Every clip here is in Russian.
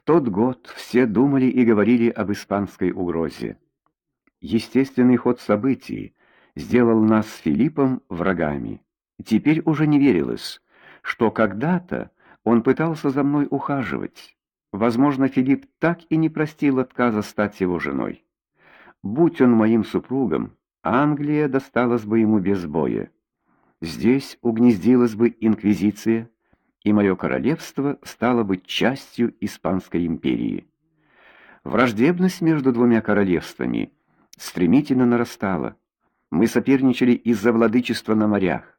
В тот год все думали и говорили об испанской угрозе. Естественный ход событий сделал нас с Филиппом врагами. Теперь уже не верилось, что когда-то он пытался за мной ухаживать. Возможно, Филипп так и не простил отказа стать его женой. Будь он моим супругом, Англия досталась бы ему без боя. Здесь угнездилась бы инквизиция, и мое королевство стало бы частью испанской империи. Враждебность между двумя королевствами стремительно нарастала. Мы соперничали из-за владычества на морях.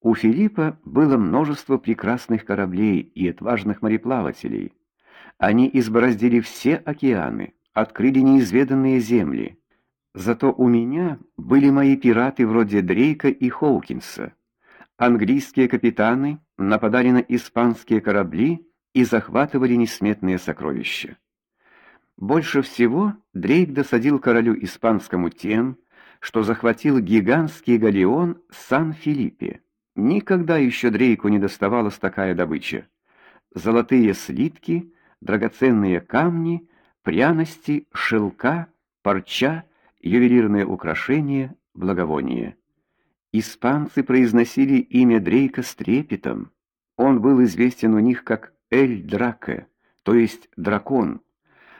У Филиппа было множество прекрасных кораблей и отважных мореплавателей. Они избороздили все океаны, открыли неизведанные земли. Зато у меня были мои пираты вроде Дрейка и Хоукинса. Английские капитаны нападали на испанские корабли и захватывали несметные сокровища. Больше всего Дрейк досадил королю испанскому тем, что захватил гигантский галеон Сан-Филиппе. Никогда еще Дрейку не доставалась такая добыча. Золотые слитки, драгоценные камни, пряности, шелка, парча, ювелирные украшения, благовония. Испанцы произносили имя Дрейка с трепетом. Он был известен у них как Эль Драке, то есть дракон.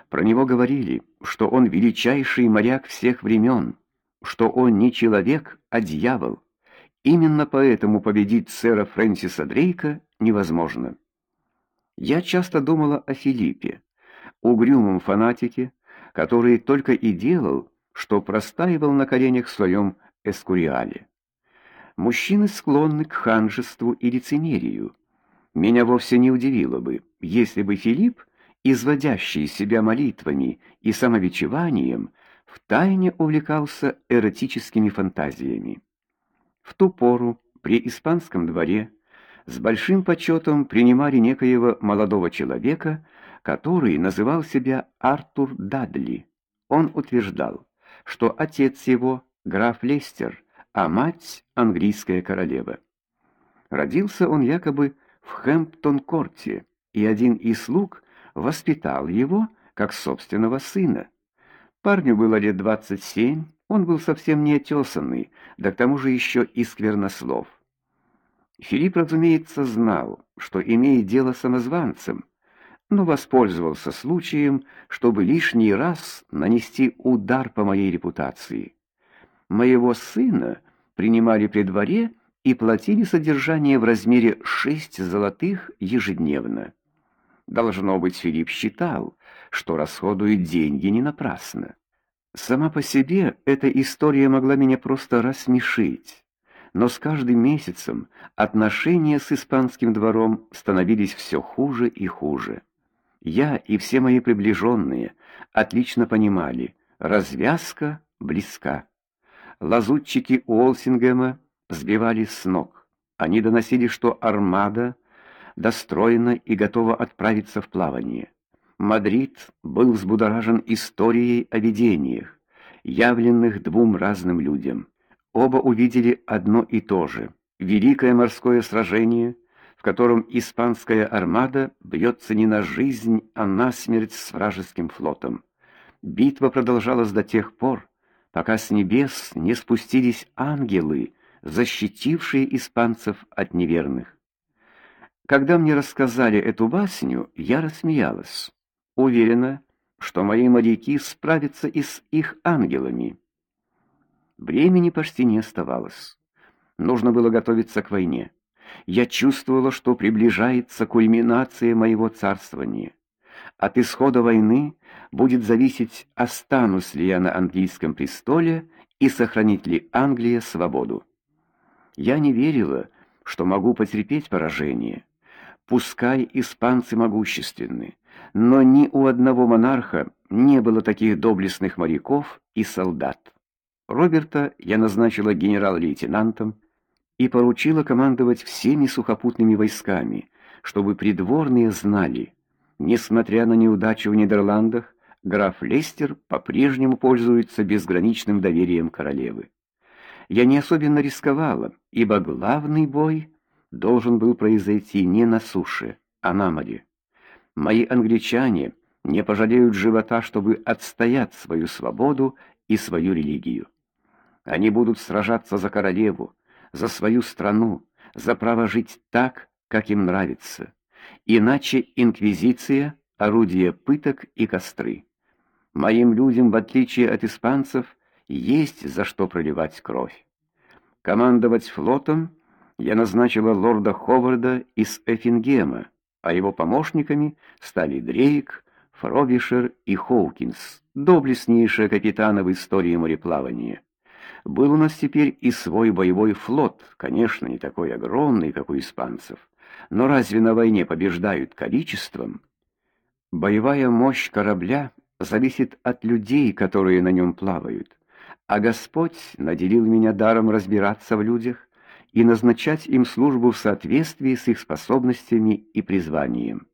Про него говорили, что он величайший моряк всех времен, что он не человек, а дьявол. Именно поэтому победить сэра Фрэнсиса Дрейка невозможно. Я часто думала о Филиппе, угрюмом фанатике, который только и делал, что простаивал на коленях в своем эскуриале. Мужчины склонны к ханжеству и лицемерию. Меня вовсе не удивило бы, если бы Филипп, изводящий себя молитвами и самобичеванием, втайне увлекался эротическими фантазиями. В ту пору при испанском дворе с большим почетом принимали некоего молодого человека, который называл себя Артур Дадли. Он утверждал, что отец его граф Лестер, а мать английская королева. Родился он якобы в Хэмптон-корте, и один из слуг воспитал его как собственного сына. Парню было лет двадцать семь, он был совсем не отесанный, да к тому же еще и сквернослов. Филипп, разумеется, знал, что имеет дело с самозванцем, но воспользовался случаем, чтобы лишний раз нанести удар по моей репутации. Моего сына принимали при дворе и платили содержание в размере шесть золотых ежедневно. Должно быть, Филипп считал, что расходует деньги не напрасно. Сама по себе эта история могла меня просто рассмешить, но с каждым месяцем отношения с испанским двором становились все хуже и хуже. Я и все мои приближенные отлично понимали, развязка близка. Лазутчики Уолсингема сбивались с ног. Они доносили, что армада достроена и готова отправиться в плавание. Мадрид был взбудоражен историей о видениях, явленных двум разным людям. Оба увидели одно и то же великое морское сражение, в котором испанская армада бьется не на жизнь, а на смерть с вражеским флотом. Битва продолжалась до тех пор, пока с небес не спустились ангелы, защитившие испанцев от неверных. Когда мне рассказали эту басню, я рассмеялась. Уверена, что мои моряки справятся и с их ангелами. Времени почти не оставалось. Нужно было готовиться к войне. Я чувствовала, что приближается кульминация моего царствования. От исхода войны будет зависеть, останусь ли я на английском престоле и сохранит ли Англия свободу. Я не верила, что могу потерпеть поражение. Пускай испанцы могущественны, но ни у одного монарха не было таких доблестных моряков и солдат. Роберта я назначила генерал-лейтенантом и поручила командовать всеми сухопутными войсками, чтобы придворные знали, несмотря на неудачу в Нидерландах, граф Лестер по-прежнему пользуется безграничным доверием королевы. Я не особенно рисковала, ибо главный бой должен был произойти не на суше, а на море. Мои англичане не пожалеют живота, чтобы отстоять свою свободу и свою религию. Они будут сражаться за королеву, за свою страну, за право жить так, как им нравится. Иначе инквизиция орудие пыток и костры. Моим людям, в отличие от испанцев, есть за что проливать кровь. Командовать флотом я назначила лорда Ховарда из Эффингема, а его помощниками стали Дрейк, Фровишер и Хоукинс, доблестнейшие капитаны в истории мореплавания. Был у нас теперь и свой боевой флот, конечно, не такой огромный, как у испанцев. Но разве на войне побеждают количеством? Боевая мощь корабля зависит от людей, которые на нем плавают. А Господь наделил меня даром разбираться в людях и назначать им службу в соответствии с их способностями и призванием.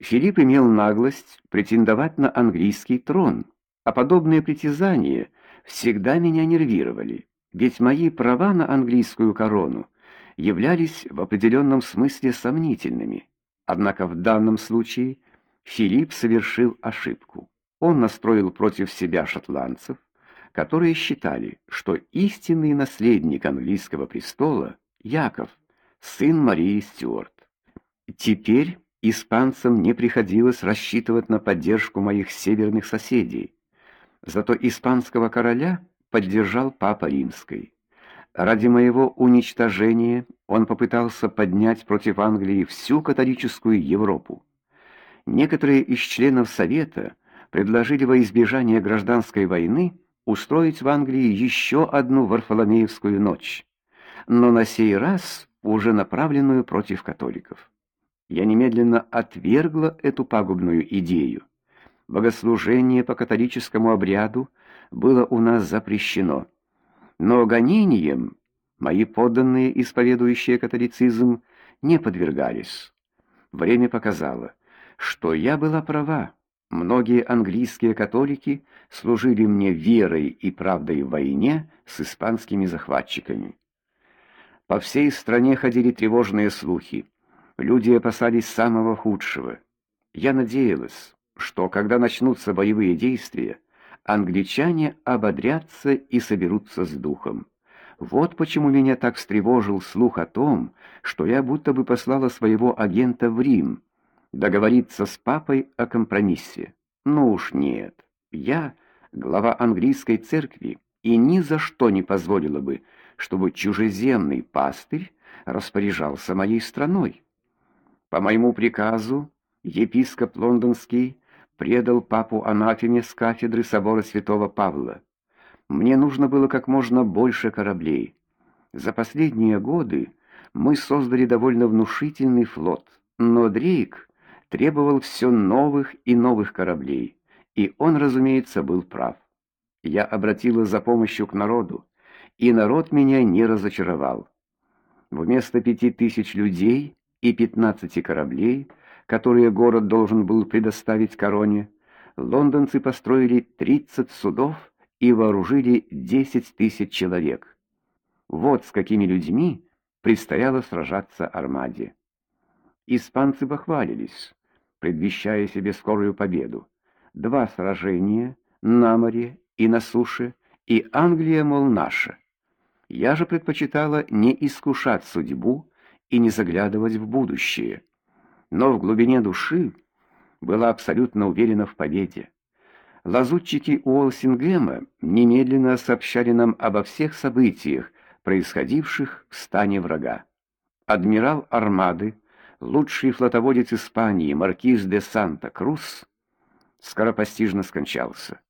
Филипп имел наглость претендовать на английский трон, а подобные притязания всегда меня нервировали, ведь мои права на английскую корону являлись в определенном смысле сомнительными. Однако в данном случае Филипп совершил ошибку. Он настроил против себя шотландцев, которые считали, что истинный наследник английского престола Яков, сын Марии Стюарт. Теперь испанцам не приходилось рассчитывать на поддержку моих северных соседей. Зато испанского короля поддержал папа Римский. Ради моего уничтожения он попытался поднять против Англии всю католическую Европу. Некоторые из членов совета предложили во избежание гражданской войны устроить в Англии еще одну Варфоломеевскую ночь, но на сей раз уже направленную против католиков. Я немедленно отвергла эту пагубную идею. Богослужение по католическому обряду было у нас запрещено но гонениям мои подданные, исповедующие католицизм, не подвергались. Время показало, что я была права. Многие английские католики служили мне верой и правдой в войне с испанскими захватчиками. По всей стране ходили тревожные слухи. Люди опасались самого худшего. Я надеялась, что когда начнутся боевые действия, англичане ободрятся и соберутся с духом. Вот почему меня так встревожил слух о том, что я будто бы послала своего агента в Рим договориться с папой о компромиссе. Ну уж нет. Я глава английской церкви и ни за что не позволила бы, чтобы чужеземный пастырь распоряжался моей страной. По моему приказу епископ лондонский предал папу анафеме с кафедры собора Святого Павла. Мне нужно было как можно больше кораблей. За последние годы мы создали довольно внушительный флот, но Дрейк требовал все новых и новых кораблей, и он, разумеется, был прав. Я обратилась за помощью к народу, и народ меня не разочаровал. Вместо пяти тысяч людей и пятнадцати кораблей – которые город должен был предоставить короне, лондонцы построили 30 судов и вооружили 10 тысяч человек. Вот с какими людьми предстояло сражаться армаде. Испанцы похвалились, предвещая себе скорую победу. Два сражения на море и на суше, и Англия, мол, наша. Я же предпочитала не искушать судьбу и не заглядывать в будущее но в глубине души была абсолютно уверена в победе. Лазутчики Уолсингема немедленно сообщали нам обо всех событиях, происходивших в стане врага. Адмирал Армады, лучший флотоводец Испании, маркиз де Санта-Крус, скоропостижно скончался.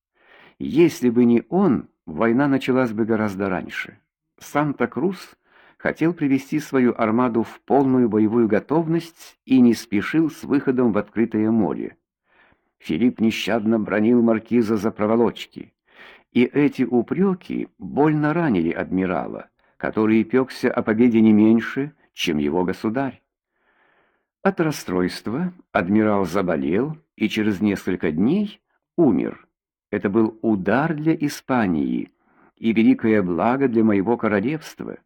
Если бы не он, война началась бы гораздо раньше. Санта-Крус хотел привести свою армаду в полную боевую готовность и не спешил с выходом в открытое море. Филипп нещадно бронил маркиза за проволочки, и эти упреки больно ранили адмирала, который пекся о победе не меньше, чем его государь. От расстройства адмирал заболел и через несколько дней умер. Это был удар для Испании и великое благо для моего королевства.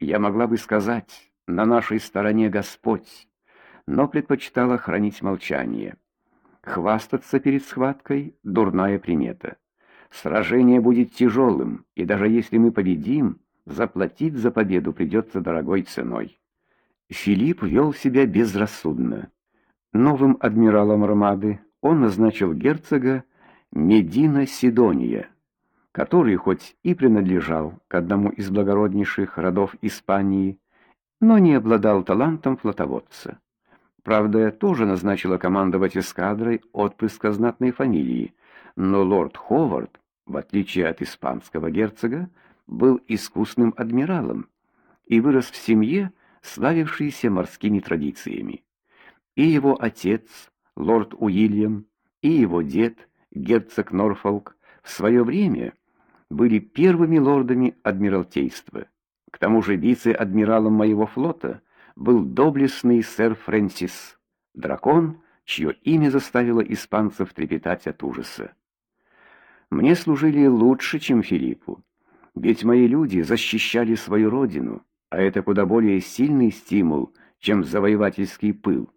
Я могла бы сказать: на нашей стороне Господь. но предпочитала хранить молчание. Хвастаться перед схваткой — дурная примета. Сражение будет тяжелым, и даже если мы победим, заплатить за победу придется дорогой ценой. Филипп вел себя безрассудно. Новым адмиралом армады он назначил герцога Медина Сидония, который хоть и принадлежал к одному из благороднейших родов Испании, но не обладал талантом флотоводца. Правда, тоже назначила командовать эскадрой отпрыска знатной фамилии, но лорд Ховард, в отличие от испанского герцога, был искусным адмиралом и вырос в семье, славившейся морскими традициями. И его отец, лорд Уильям, и его дед, герцог Норфолк, в свое время были первыми лордами адмиралтейства. К тому же вице-адмиралом моего флота был доблестный сэр Фрэнсис, дракон, чье имя заставило испанцев трепетать от ужаса. Мне служили лучше, чем Филиппу, ведь мои люди защищали свою родину, а это куда более сильный стимул, чем завоевательский пыл.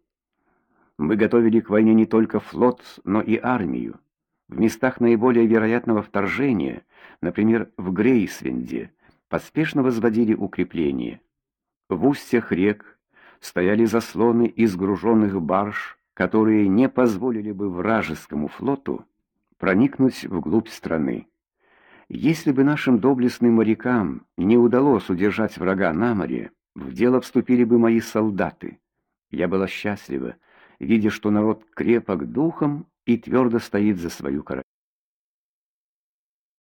Мы готовили к войне не только флот, но и армию. В местах наиболее вероятного вторжения, например, в Грейсвенде, поспешно возводили укрепления. В устьях рек стояли заслоны из груженных барж, которые не позволили бы вражескому флоту проникнуть вглубь страны. Если бы нашим доблестным морякам не удалось удержать врага на море, в дело вступили бы мои солдаты. Я была счастлива, видя, что народ крепок духом и твердо стоит за свою королеву.